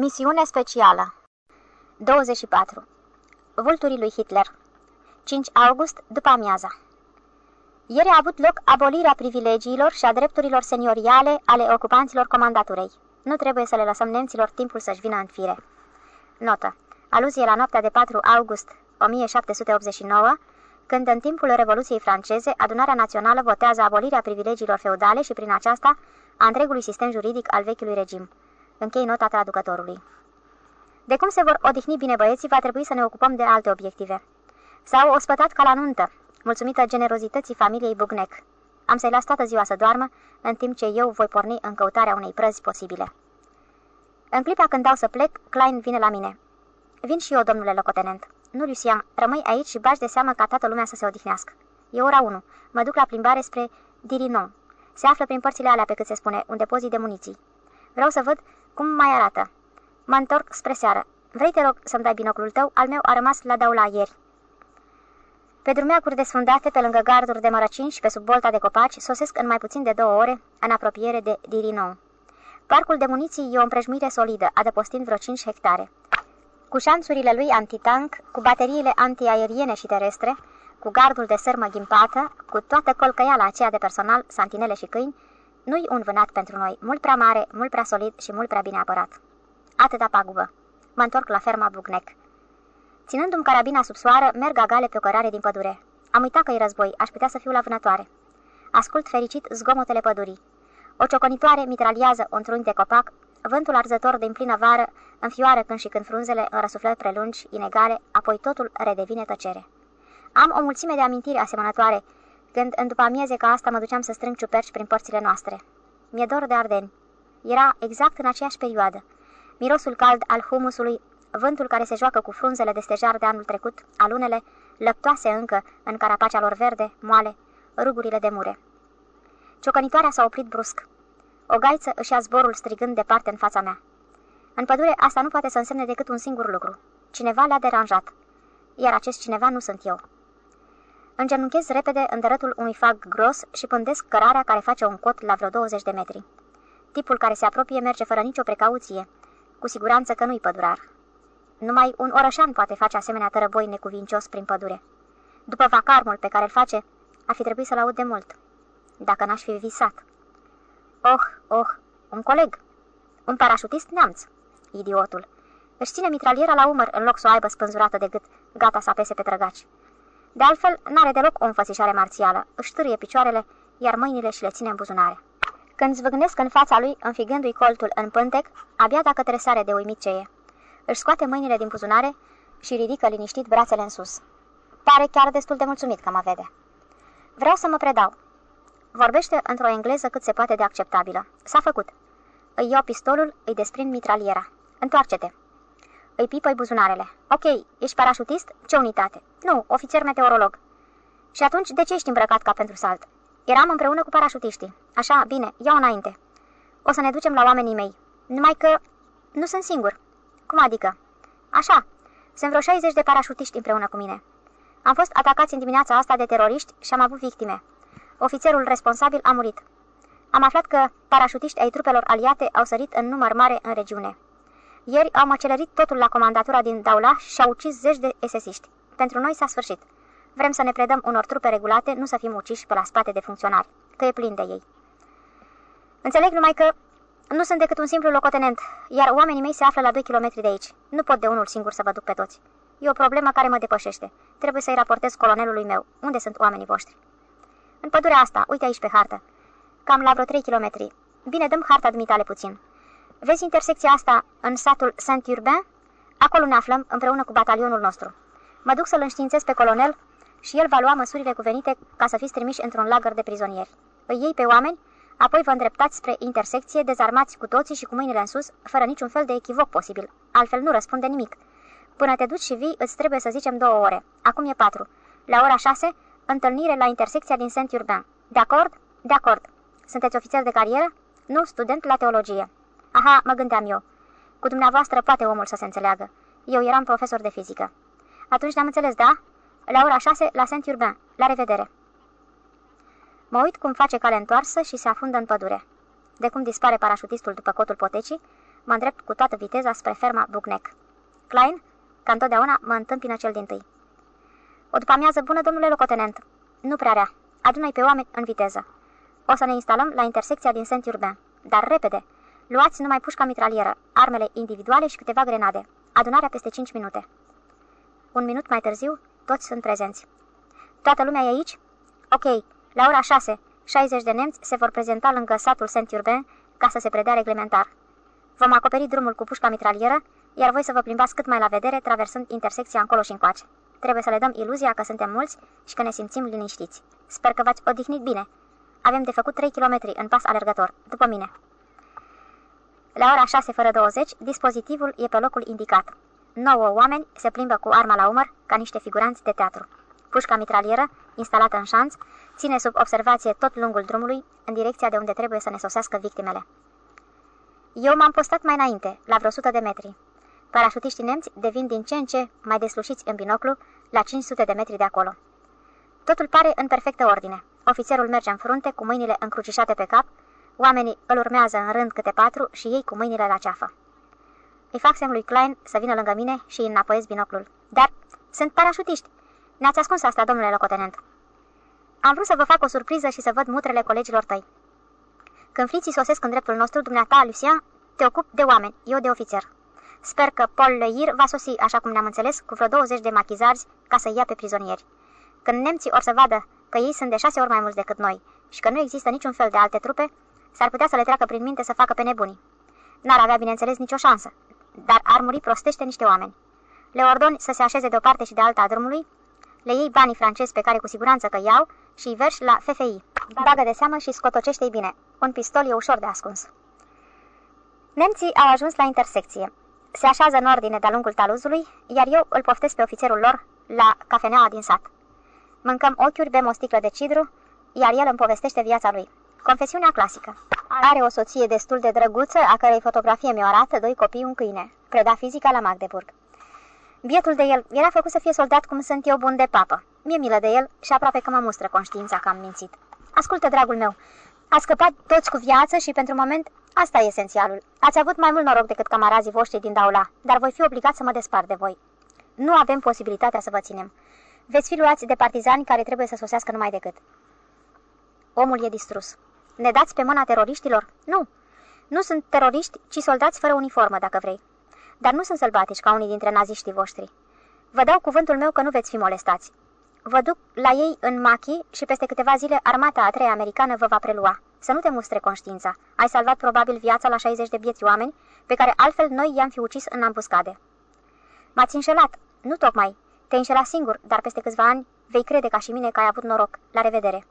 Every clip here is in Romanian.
Misiune specială 24. Vulturii lui Hitler 5 august, după amiaza Ieri a avut loc abolirea privilegiilor și a drepturilor senioriale ale ocupanților comandaturei. Nu trebuie să le lăsăm nemților timpul să-și vină în fire. Notă. Aluzie la noaptea de 4 august 1789, când în timpul Revoluției franceze, adunarea națională votează abolirea privilegiilor feudale și prin aceasta a întregului sistem juridic al vechiului regim. Închei nota traducătorului. De cum se vor odihni bine băieții, va trebui să ne ocupăm de alte obiective. S-au ospătat ca la nuntă, mulțumită generozității familiei Bugnec. Am să-i las toată ziua să doarmă, în timp ce eu voi porni în căutarea unei prăzi posibile. În clipa când dau să plec, Klein vine la mine. Vin și eu, domnule locotenent. Nu, Lucian, rămâi aici și bași de seamă ca toată lumea să se odihnească. E ora 1. Mă duc la plimbare spre Dirinon. Se află prin părțile alea, pe cât se spune, un depozit de muniții. Vreau să văd cum mai arată. Mă întorc spre seară. Vrei, te rog, să-mi dai binoclul tău? Al meu a rămas la daula ieri. Pe drumeacuri desfundate, pe lângă garduri de mărăcini și pe sub bolta de copaci, sosesc în mai puțin de două ore, în apropiere de Dirinon. Parcul de muniții e o împrejmuire solidă, adăpostind vreo 5 hectare. Cu șanțurile lui antitank, cu bateriile antiaeriene și terestre, cu gardul de sârmă ghimpată, cu toată colcăiala aceea de personal, santinele și câini, nu-i un vânat pentru noi, mult prea mare, mult prea solid și mult prea bine apărat. Atâta pagubă. Mă întorc la ferma Bugnec. Ținându-mi carabina sub soară, merg agale pe o cărare din pădure. Am uitat că e război, aș putea să fiu la vânătoare. Ascult fericit zgomotele pădurii. O cioconitoare mitraliază un trunchi de copac, vântul arzător din plină vară înfioară când și când frunzele în răsuflări prelungi, inegale, apoi totul redevine tăcere. Am o mulțime de amintiri asemănătoare, când în după amieze ca asta mă duceam să strâng ciuperci prin părțile noastre. Mi-e dor de ardeni. Era exact în aceeași perioadă. Mirosul cald al humusului, vântul care se joacă cu frunzele de stejar de anul trecut, alunele, lăptoase încă în carapacea lor verde, moale, rugurile de mure. Ciocănitoarea s-a oprit brusc. O gaiță își ia zborul strigând departe în fața mea. În pădure asta nu poate să însemne decât un singur lucru. Cineva l-a deranjat. Iar acest cineva nu sunt eu. Îngenunchez repede în dărătul unui fag gros și pândesc cărarea care face un cot la vreo 20 de metri. Tipul care se apropie merge fără nicio precauție. Cu siguranță că nu-i pădurar. Numai un orășan poate face asemenea tărăboi necuvincios prin pădure. După vacarmul pe care îl face, ar fi trebuit să-l aud de mult. Dacă n-aș fi visat. Oh, oh, un coleg. Un parașutist neamț. Idiotul. Își ține mitraliera la umăr în loc să o aibă spânzurată de gât, gata să apese pe trăgaci. De altfel, n-are deloc o înfățișare marțială, își târie picioarele, iar mâinile și le ține în buzunare. Când zvâgnesc în fața lui, înfigându-i coltul în pântec, abia dacă tresare de uimit ce e. Își scoate mâinile din buzunare și ridică liniștit brațele în sus. Pare chiar destul de mulțumit că mă vede. Vreau să mă predau. Vorbește într-o engleză cât se poate de acceptabilă. S-a făcut. Îi iau pistolul, îi desprind mitraliera. Întoarce-te. Îi pipăi buzunarele. Ok, ești parașutist? Ce unitate? Nu, ofițer meteorolog. Și atunci, de ce ești îmbrăcat ca pentru salt? Eram împreună cu parașutiștii. Așa, bine, iau înainte. O să ne ducem la oamenii mei. Numai că nu sunt singur. Cum adică? Așa, sunt vreo 60 de parașutiști împreună cu mine. Am fost atacați în dimineața asta de teroriști și am avut victime. Ofițerul responsabil a murit. Am aflat că parașutiști ai trupelor aliate au sărit în număr mare în regiune. Ieri au măcelărit totul la comandatura din Daula și au ucis zeci de esesiști. Pentru noi s-a sfârșit. Vrem să ne predăm unor trupe regulate, nu să fim uciși pe la spate de funcționari, că e plin de ei. Înțeleg numai că nu sunt decât un simplu locotenent, iar oamenii mei se află la 2 km de aici. Nu pot de unul singur să vă duc pe toți. E o problemă care mă depășește. Trebuie să-i raportez colonelului meu. Unde sunt oamenii voștri? În pădurea asta, uite aici pe hartă. Cam la vreo 3 km. Bine, dăm harta dumitale puțin. Vezi intersecția asta în satul Saint-Urbain? Acolo ne aflăm împreună cu batalionul nostru. Mă duc să-l înștiințez pe colonel și el va lua măsurile cuvenite ca să fiți trimiși într-un lagăr de prizonieri. Îi iei pe oameni, apoi vă îndreptați spre intersecție, dezarmați cu toții și cu mâinile în sus, fără niciun fel de echivoc posibil. Altfel nu răspunde nimic. Până te duci și vii, îți trebuie să zicem două ore. Acum e patru. La ora șase, întâlnire la intersecția din Saint-Urbain. De acord? De acord. Sunteți ofițer de carieră? Nu, student la teologie. Aha, mă gândeam eu. Cu dumneavoastră poate omul să se înțeleagă. Eu eram profesor de fizică. Atunci ne-am înțeles, da? La ora 6, la Saint-Urbain. La revedere! Mă uit cum face cale întoarsă și se afundă în pădure. De cum dispare parașutistul după cotul potecii, mă îndrept cu toată viteza spre ferma Bucnec. Klein, ca întotdeauna, mă întâmpină cel din tâi. O după amiază bună, domnule locotenent. Nu prea rea. Adună-i pe oameni în viteză. O să ne instalăm la intersecția din Saint-Urbain. Dar repede! Luați numai pușca mitralieră, armele individuale și câteva grenade. Adunarea peste 5 minute. Un minut mai târziu, toți sunt prezenți. Toată lumea e aici? Ok, la ora 6, 60 de nemți se vor prezenta lângă satul Saint-Urbain ca să se predea reglementar. Vom acoperi drumul cu pușca mitralieră, iar voi să vă plimbați cât mai la vedere, traversând intersecția încolo și încoace. Trebuie să le dăm iluzia că suntem mulți și că ne simțim liniștiți. Sper că v-ați odihnit bine. Avem de făcut 3 km în pas alergător, după mine. La ora 6 fără 20, dispozitivul e pe locul indicat. 9 oameni se plimbă cu arma la umăr ca niște figuranți de teatru. Pușca mitralieră, instalată în șanț, ține sub observație tot lungul drumului, în direcția de unde trebuie să ne sosească victimele. Eu m-am postat mai înainte, la vreo 100 de metri. Parașutiștii nemți devin din ce în ce mai deslușiți în binoclu, la 500 de metri de acolo. Totul pare în perfectă ordine. Ofițerul merge în frunte, cu mâinile încrucișate pe cap, oamenii îl urmează în rând câte patru și ei cu mâinile la ceafă. Îi fac semn lui Klein să vină lângă mine și îi înapoiez binoclul. Dar sunt parașutiști. Ne-ați ascuns asta, domnule locotenent. Am vrut să vă fac o surpriză și să văd mutrele colegilor tăi. Când friții sosesc în dreptul nostru, dumneata, Lucien, te ocup de oameni, eu de ofițer. Sper că Paul Leir va sosi, așa cum ne-am înțeles, cu vreo 20 de machizarzi ca să ia pe prizonieri. Când nemții or să vadă că ei sunt de șase ori mai mulți decât noi și că nu există niciun fel de alte trupe, s-ar putea să le treacă prin minte să facă pe nebunii. N-ar avea, bineînțeles, nicio șansă, dar ar muri prostește niște oameni. Le ordoni să se așeze de o parte și de alta a drumului, le iei banii francezi pe care cu siguranță că iau și îi verși la FFI. Bagă de seamă și scotocește-i bine. Un pistol e ușor de ascuns. Nemții au ajuns la intersecție. Se așează în ordine de-a lungul taluzului, iar eu îl poftesc pe ofițerul lor la cafeneaua din sat. Mâncăm ochiuri, bem o sticlă de cidru, iar el îmi povestește viața lui. Confesiunea clasică. Are o soție destul de drăguță, a cărei fotografie mi-o arată, doi copii, un câine. Preda fizica la Magdeburg. Bietul de el era făcut să fie soldat cum sunt eu bun de papă. Mie milă de el și aproape că mă mustră conștiința că am mințit. Ascultă, dragul meu, a scăpat toți cu viață și pentru moment asta e esențialul. Ați avut mai mult noroc decât camarazii voștri din Daula, dar voi fi obligat să mă despart de voi. Nu avem posibilitatea să vă ținem. Veți fi luați de partizani care trebuie să sosească numai decât. Omul e distrus. Ne dați pe mâna teroriștilor? Nu. Nu sunt teroriști, ci soldați fără uniformă, dacă vrei. Dar nu sunt sălbatici ca unii dintre naziștii voștri. Vă dau cuvântul meu că nu veți fi molestați. Vă duc la ei în Machi și peste câteva zile armata a treia americană vă va prelua. Să nu te mustre conștiința. Ai salvat probabil viața la 60 de bieți oameni, pe care altfel noi i-am fi ucis în ambuscade. M-ați înșelat. Nu tocmai. Te-ai înșelat singur, dar peste câțiva ani vei crede ca și mine că ai avut noroc. La revedere.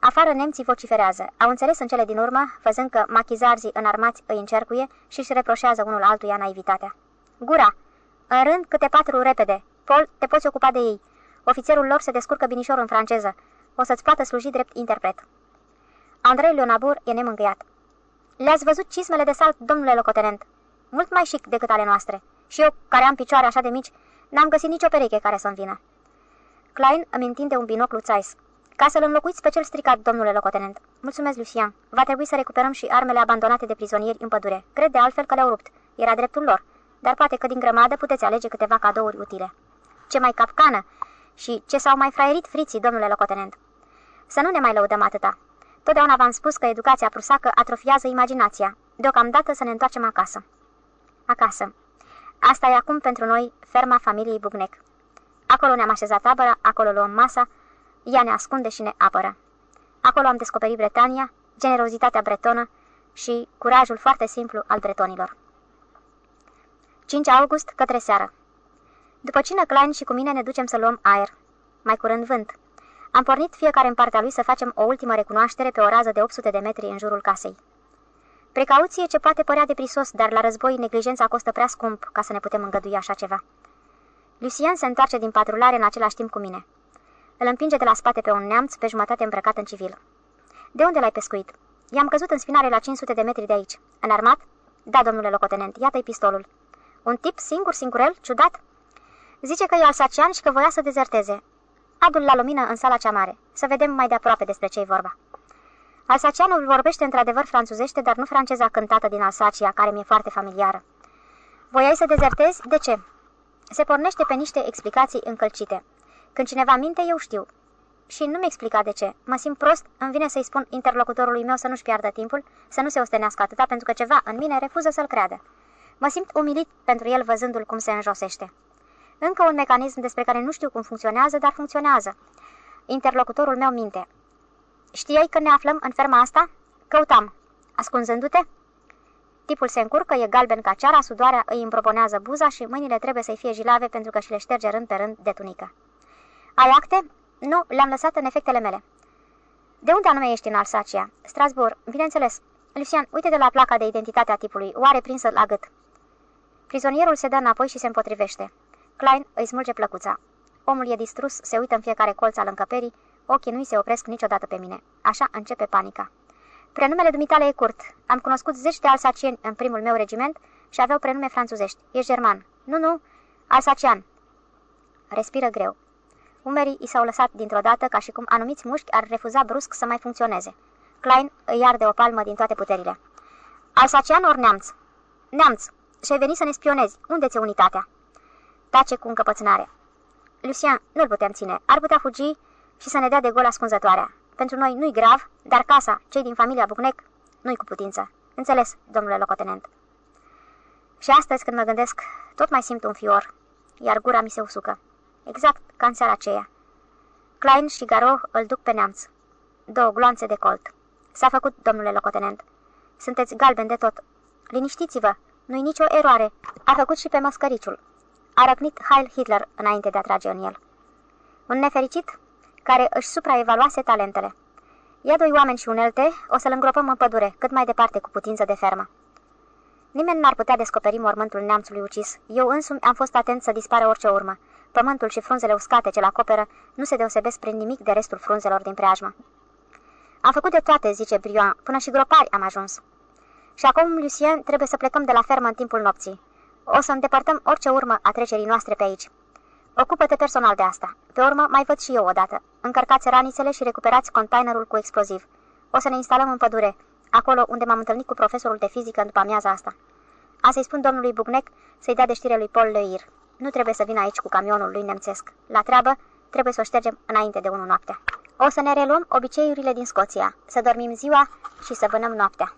Afară nemții vociferează. Au înțeles în cele din urmă, văzând că machizarzii înarmați îi încercuie și își reproșează unul altuia naivitatea. Gura! În rând, câte patru repede. Paul, te poți ocupa de ei. Ofițerul lor se descurcă binișor în franceză. O să-ți poată sluji drept interpret. Andrei Leonabur e nemângâiat. Le-ați văzut cismele de salt, domnule locotenent? Mult mai chic decât ale noastre. Și eu, care am picioare așa de mici, n-am găsit nicio pereche care să-mi vină. Klein îmi întinde un binoclu Zeiss. Ca să-l înlocuiți pe cel stricat, domnule locotenent. Mulțumesc, Lucian. Va trebui să recuperăm și armele abandonate de prizonieri în pădure. Cred de altfel că le-au rupt. Era dreptul lor. Dar poate că din grămadă puteți alege câteva cadouri utile. Ce mai capcană și ce s-au mai fraierit friții, domnule locotenent. Să nu ne mai lăudăm atâta. Totdeauna v-am spus că educația prusacă atrofiază imaginația. Deocamdată să ne întoarcem acasă. Acasă. Asta e acum pentru noi ferma familiei Bugnec. Acolo ne-am așezat tabăra, acolo luăm masa, ea ne ascunde și ne apără. Acolo am descoperit Bretania, generozitatea bretonă și curajul foarte simplu al bretonilor. 5 august, către seară. După cină Klein și cu mine ne ducem să luăm aer. Mai curând vânt. Am pornit fiecare în partea lui să facem o ultimă recunoaștere pe o rază de 800 de metri în jurul casei. Precauție ce poate părea deprisos, dar la război neglijența costă prea scump ca să ne putem îngădui așa ceva. Lucien se întoarce din patrulare în același timp cu mine. Îl împinge de la spate pe un neamț, pe jumătate îmbrăcat în civil. De unde l-ai pescuit? I-am căzut în spinare la 500 de metri de aici. Înarmat? Da, domnule locotenent, iată-i pistolul. Un tip singur, singurel, ciudat? Zice că e alsacian și că voia să dezerteze. Adul la lumină în sala cea mare. Să vedem mai de aproape despre ce-i vorba. Alsacianul vorbește într-adevăr franțuzește, dar nu franceza cântată din Alsacia, care mi-e foarte familiară. Voiai să dezertezi? De ce? Se pornește pe niște explicații încălcite. Când cineva minte, eu știu. Și nu-mi explica de ce. Mă simt prost, îmi vine să-i spun interlocutorului meu să nu-și piardă timpul, să nu se ostenească atâta, pentru că ceva în mine refuză să-l creadă. Mă simt umilit pentru el văzându-l cum se înjosește. Încă un mecanism despre care nu știu cum funcționează, dar funcționează. Interlocutorul meu minte. Știai că ne aflăm în ferma asta? Căutam. Ascunzându-te? Tipul se încurcă, e galben ca ceara, sudoarea îi împroponează buza și mâinile trebuie să-i fie jilave pentru că și le șterge rând pe rând de tunică. Ai acte? Nu, le-am lăsat în efectele mele. De unde anume ești în Alsacia? Strasbourg, bineînțeles. Lucian, uite de la placa de identitate a tipului, oare prinsă la gât. Prizonierul se dă înapoi și se împotrivește. Klein îi smulge plăcuța. Omul e distrus, se uită în fiecare colț al încăperii, ochii nu-i se opresc niciodată pe mine. Așa începe panica. Prenumele dumitale e curt. Am cunoscut zeci de alsacieni în primul meu regiment și aveau prenume franțuzești. E german. Nu, nu, alsacian. Respiră greu. Umerii i s-au lăsat dintr-o dată ca și cum anumiți mușchi ar refuza brusc să mai funcționeze. Klein îi arde o palmă din toate puterile. Alsacian ori neamț? Neamț. Și ai venit să ne spionezi. Unde ți unitatea? Tace cu încăpățânare. Lucian, nu-l putem ține. Ar putea fugi și să ne dea de gol ascunzătoarea. Pentru noi nu-i grav, dar casa, cei din familia Bucnec, nu-i cu putință. Înțeles, domnule locotenent. Și astăzi, când mă gândesc, tot mai simt un fior, iar gura mi se usucă. Exact ca în seara aceea. Klein și Garo îl duc pe neamț. Două gloanțe de colt. S-a făcut, domnule locotenent. Sunteți galben de tot. Liniștiți-vă, nu-i nicio eroare. A făcut și pe măscăriciul. A răcnit Heil Hitler înainte de a trage în el. Un nefericit care își supraevaluase talentele. Ia doi oameni și unelte, o să-l îngropăm în pădure, cât mai departe cu putință de fermă. Nimeni n-ar putea descoperi mormântul neamțului ucis. Eu însumi am fost atent să dispară orice urmă. Pământul și frunzele uscate ce-l acoperă nu se deosebesc prin nimic de restul frunzelor din preajmă. Am făcut de toate, zice Brian, până și gropari am ajuns. Și acum, Lucien, trebuie să plecăm de la fermă în timpul nopții. O să îndepărtăm orice urmă a trecerii noastre pe aici. Ocupă-te personal de asta. Pe urmă, mai văd și eu odată. Încărcați ranițele și recuperați containerul cu exploziv. O să ne instalăm în pădure, acolo unde m-am întâlnit cu profesorul de fizică după amiaza asta. A să-i spun domnului Bugnec să-i dea de știre lui Paul Leir. Nu trebuie să vină aici cu camionul lui nemțesc. La treabă, trebuie să o ștergem înainte de unu noaptea. O să ne reluăm obiceiurile din Scoția, să dormim ziua și să vânăm noaptea.